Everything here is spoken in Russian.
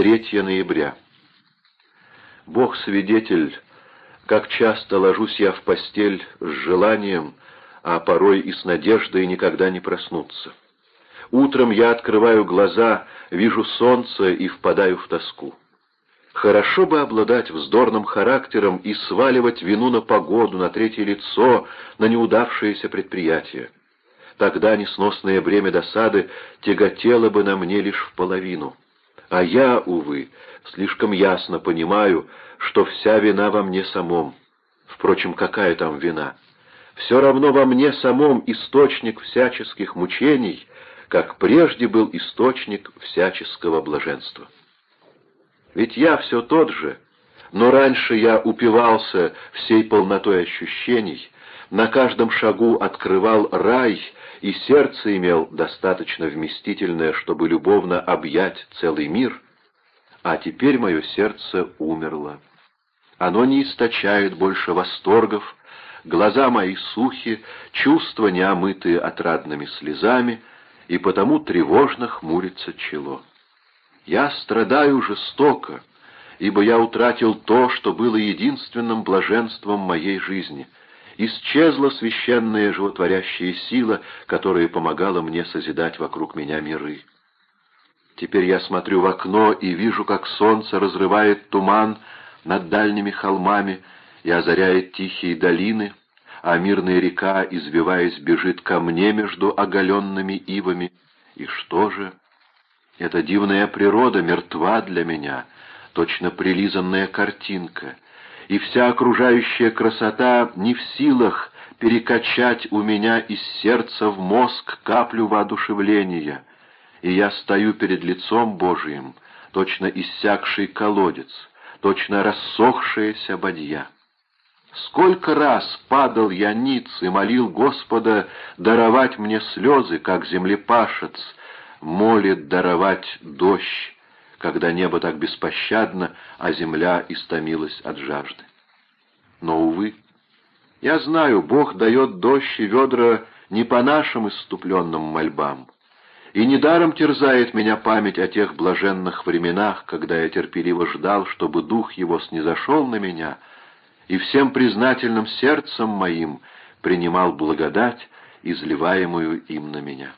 3 ноября. Бог свидетель, как часто ложусь я в постель с желанием, а порой и с надеждой никогда не проснуться. Утром я открываю глаза, вижу солнце и впадаю в тоску. Хорошо бы обладать вздорным характером и сваливать вину на погоду, на третье лицо, на неудавшееся предприятие. Тогда несносное бремя досады тяготело бы на мне лишь в половину. А я, увы, слишком ясно понимаю, что вся вина во мне самом. Впрочем, какая там вина? Все равно во мне самом источник всяческих мучений, как прежде был источник всяческого блаженства. Ведь я все тот же, но раньше я упивался всей полнотой ощущений, на каждом шагу открывал рай, и сердце имел достаточно вместительное, чтобы любовно объять целый мир, а теперь мое сердце умерло. Оно не источает больше восторгов, глаза мои сухи, чувства не омытые отрадными слезами, и потому тревожно хмурится чело. Я страдаю жестоко, ибо я утратил то, что было единственным блаженством моей жизни. Исчезла священная животворящая сила, которая помогала мне созидать вокруг меня миры. Теперь я смотрю в окно и вижу, как солнце разрывает туман над дальними холмами и озаряет тихие долины, а мирная река, извиваясь, бежит ко мне между оголенными ивами. И что же? Эта дивная природа мертва для меня, точно прилизанная картинка, и вся окружающая красота не в силах перекачать у меня из сердца в мозг каплю воодушевления, и я стою перед лицом Божиим, точно иссякший колодец, точно рассохшаяся бадья. Сколько раз падал я ниц и молил Господа даровать мне слезы, как землепашец, молит даровать дождь, когда небо так беспощадно, а земля истомилась от жажды. Но, увы, я знаю, Бог дает дождь и ведра не по нашим иступленным мольбам, и недаром терзает меня память о тех блаженных временах, когда я терпеливо ждал, чтобы Дух Его снизошел на меня, и всем признательным сердцем моим принимал благодать, изливаемую им на меня.